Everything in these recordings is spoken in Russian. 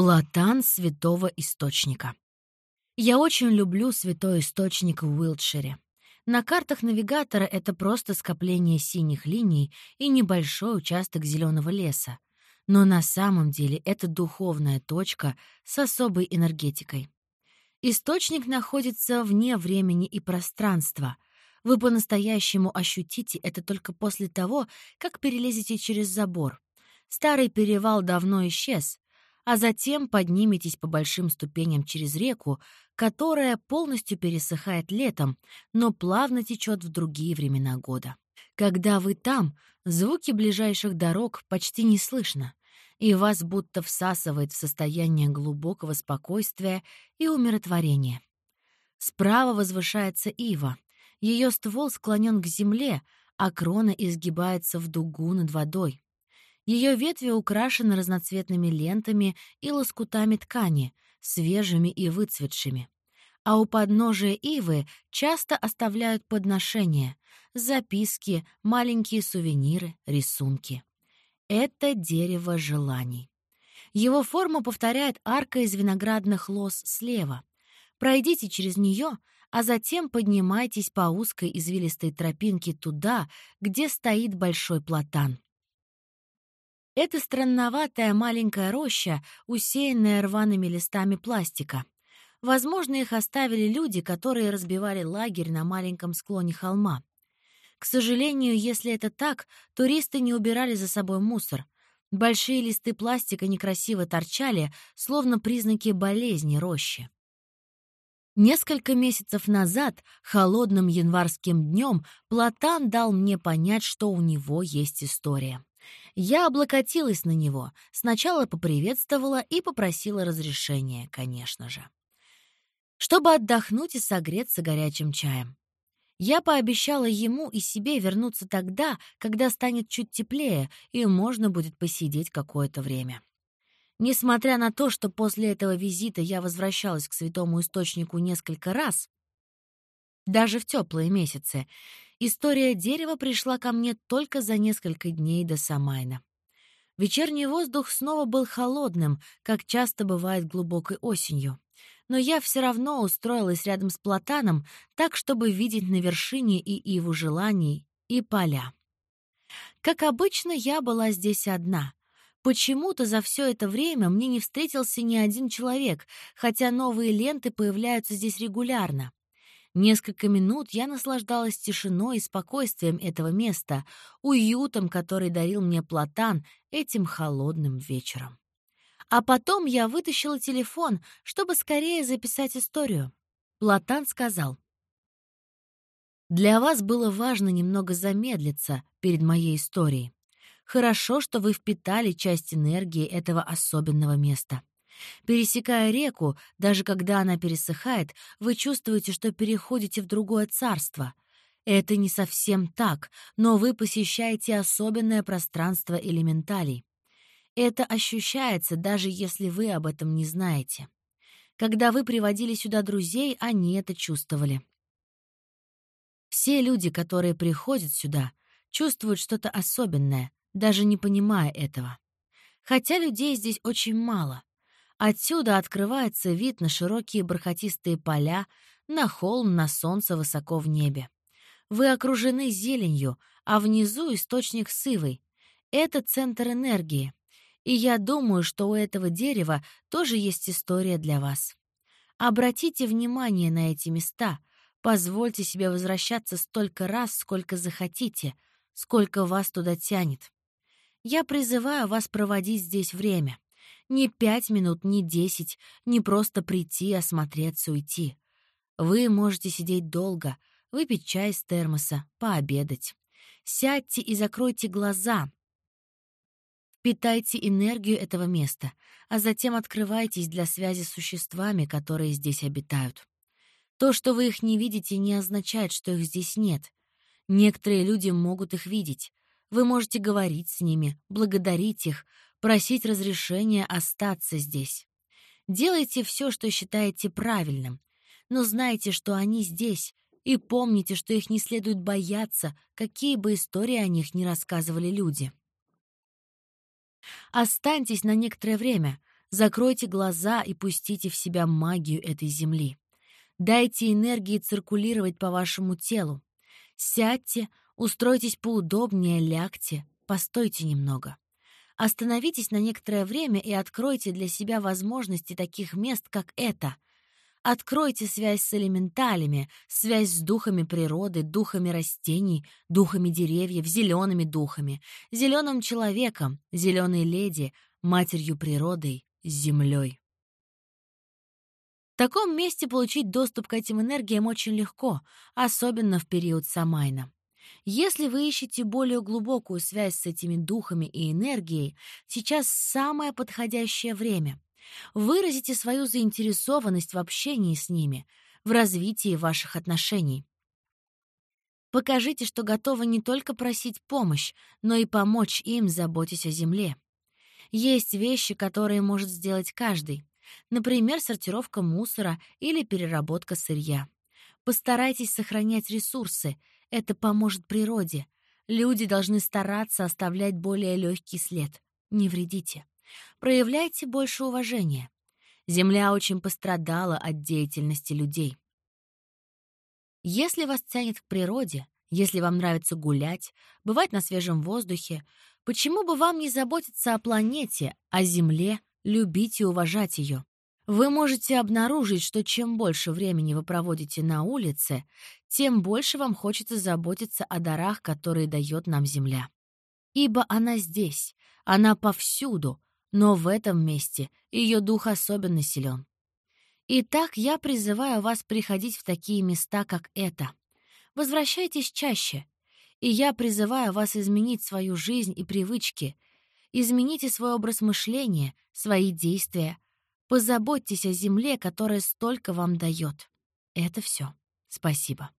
Платан Святого Источника. Я очень люблю Святой Источник в Уилтшире. На картах навигатора это просто скопление синих линий и небольшой участок зеленого леса. Но на самом деле это духовная точка с особой энергетикой. Источник находится вне времени и пространства. Вы по-настоящему ощутите это только после того, как перелезете через забор. Старый перевал давно исчез, а затем подниметесь по большим ступеням через реку, которая полностью пересыхает летом, но плавно течет в другие времена года. Когда вы там, звуки ближайших дорог почти не слышно, и вас будто всасывает в состояние глубокого спокойствия и умиротворения. Справа возвышается ива. Ее ствол склонен к земле, а крона изгибается в дугу над водой. Ее ветви украшены разноцветными лентами и лоскутами ткани, свежими и выцветшими. А у подножия ивы часто оставляют подношения, записки, маленькие сувениры, рисунки. Это дерево желаний. Его форму повторяет арка из виноградных лоз слева. Пройдите через нее, а затем поднимайтесь по узкой извилистой тропинке туда, где стоит большой платан. Это странноватая маленькая роща, усеянная рваными листами пластика. Возможно, их оставили люди, которые разбивали лагерь на маленьком склоне холма. К сожалению, если это так, туристы не убирали за собой мусор. Большие листы пластика некрасиво торчали, словно признаки болезни рощи. Несколько месяцев назад, холодным январским днем, Платан дал мне понять, что у него есть история. Я облокотилась на него, сначала поприветствовала и попросила разрешения, конечно же. Чтобы отдохнуть и согреться горячим чаем. Я пообещала ему и себе вернуться тогда, когда станет чуть теплее, и можно будет посидеть какое-то время. Несмотря на то, что после этого визита я возвращалась к святому источнику несколько раз, даже в теплые месяцы, История дерева пришла ко мне только за несколько дней до Самайна. Вечерний воздух снова был холодным, как часто бывает глубокой осенью. Но я все равно устроилась рядом с платаном, так, чтобы видеть на вершине и иву желаний, и поля. Как обычно, я была здесь одна. Почему-то за все это время мне не встретился ни один человек, хотя новые ленты появляются здесь регулярно. Несколько минут я наслаждалась тишиной и спокойствием этого места, уютом, который дарил мне Платан этим холодным вечером. А потом я вытащила телефон, чтобы скорее записать историю. Платан сказал, «Для вас было важно немного замедлиться перед моей историей. Хорошо, что вы впитали часть энергии этого особенного места. Пересекая реку, даже когда она пересыхает, вы чувствуете, что переходите в другое царство. Это не совсем так, но вы посещаете особенное пространство элементалей. Это ощущается, даже если вы об этом не знаете. Когда вы приводили сюда друзей, они это чувствовали. Все люди, которые приходят сюда, чувствуют что-то особенное, даже не понимая этого. Хотя людей здесь очень мало. Отсюда открывается вид на широкие бархатистые поля, на холм, на солнце высоко в небе. Вы окружены зеленью, а внизу источник сывой. Это центр энергии. И я думаю, что у этого дерева тоже есть история для вас. Обратите внимание на эти места. Позвольте себе возвращаться столько раз, сколько захотите, сколько вас туда тянет. Я призываю вас проводить здесь время. Не пять минут, не десять, не просто прийти, осмотреться, уйти. Вы можете сидеть долго, выпить чай из термоса, пообедать. Сядьте и закройте глаза. Впитайте энергию этого места, а затем открывайтесь для связи с существами, которые здесь обитают. То, что вы их не видите, не означает, что их здесь нет. Некоторые люди могут их видеть. Вы можете говорить с ними, благодарить их, просить разрешения остаться здесь. Делайте все, что считаете правильным, но знайте, что они здесь, и помните, что их не следует бояться, какие бы истории о них ни рассказывали люди. Останьтесь на некоторое время, Закройте глаза и пустите в себя магию этой земли. Дайте энергии циркулировать по вашему телу. Сядьте, устройтесь поудобнее, лягте, постойте немного. Остановитесь на некоторое время и откройте для себя возможности таких мест, как это. Откройте связь с элементалями, связь с духами природы, духами растений, духами деревьев, зелеными духами, зеленым человеком, зеленой леди, матерью природой, землей. В таком месте получить доступ к этим энергиям очень легко, особенно в период Самайна. Если вы ищете более глубокую связь с этими духами и энергией, сейчас самое подходящее время. Выразите свою заинтересованность в общении с ними, в развитии ваших отношений. Покажите, что готовы не только просить помощь, но и помочь им, заботясь о земле. Есть вещи, которые может сделать каждый. Например, сортировка мусора или переработка сырья. Постарайтесь сохранять ресурсы, это поможет природе. Люди должны стараться оставлять более легкий след. Не вредите. Проявляйте больше уважения. Земля очень пострадала от деятельности людей. Если вас тянет к природе, если вам нравится гулять, бывать на свежем воздухе, почему бы вам не заботиться о планете, о Земле, любить и уважать ее? Вы можете обнаружить, что чем больше времени вы проводите на улице, тем больше вам хочется заботиться о дарах, которые дает нам Земля. Ибо она здесь, она повсюду, но в этом месте ее дух особенно силен. Итак, я призываю вас приходить в такие места, как это. Возвращайтесь чаще. И я призываю вас изменить свою жизнь и привычки. Измените свой образ мышления, свои действия — Позаботьтесь о земле, которая столько вам дает. Это все. Спасибо.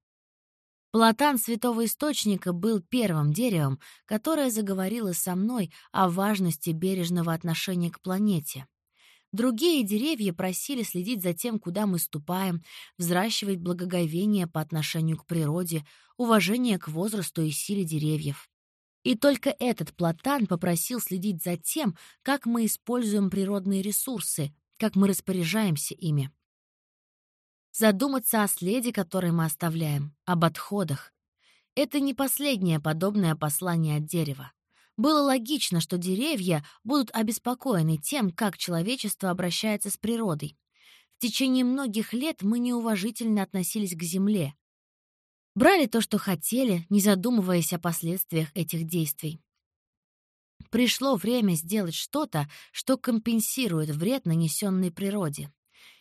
Платан Святого Источника был первым деревом, которое заговорило со мной о важности бережного отношения к планете. Другие деревья просили следить за тем, куда мы ступаем, взращивать благоговение по отношению к природе, уважение к возрасту и силе деревьев. И только этот платан попросил следить за тем, как мы используем природные ресурсы, как мы распоряжаемся ими. Задуматься о следе, который мы оставляем, об отходах. Это не последнее подобное послание от дерева. Было логично, что деревья будут обеспокоены тем, как человечество обращается с природой. В течение многих лет мы неуважительно относились к земле. Брали то, что хотели, не задумываясь о последствиях этих действий. Пришло время сделать что-то, что компенсирует вред, нанесенный природе.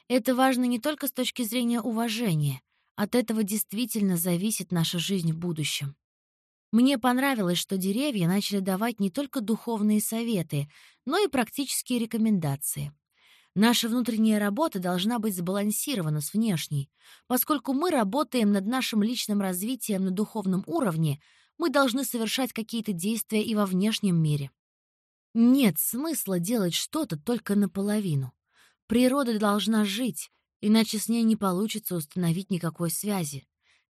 Это важно не только с точки зрения уважения. От этого действительно зависит наша жизнь в будущем. Мне понравилось, что деревья начали давать не только духовные советы, но и практические рекомендации. Наша внутренняя работа должна быть сбалансирована с внешней. Поскольку мы работаем над нашим личным развитием на духовном уровне, мы должны совершать какие-то действия и во внешнем мире. Нет смысла делать что-то только наполовину. Природа должна жить, иначе с ней не получится установить никакой связи.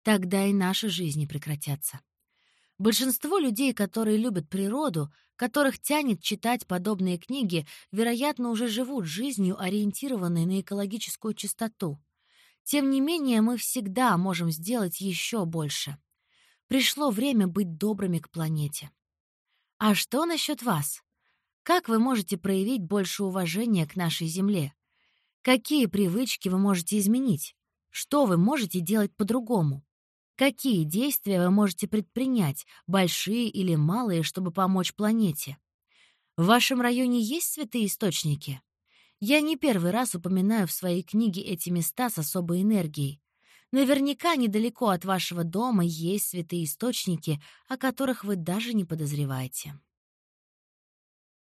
Тогда и наши жизни прекратятся. Большинство людей, которые любят природу, которых тянет читать подобные книги, вероятно, уже живут жизнью, ориентированной на экологическую чистоту. Тем не менее, мы всегда можем сделать еще больше. Пришло время быть добрыми к планете. А что насчет вас? Как вы можете проявить больше уважения к нашей Земле? Какие привычки вы можете изменить? Что вы можете делать по-другому? Какие действия вы можете предпринять, большие или малые, чтобы помочь планете? В вашем районе есть святые источники? Я не первый раз упоминаю в своей книге эти места с особой энергией. Наверняка недалеко от вашего дома есть святые источники, о которых вы даже не подозреваете.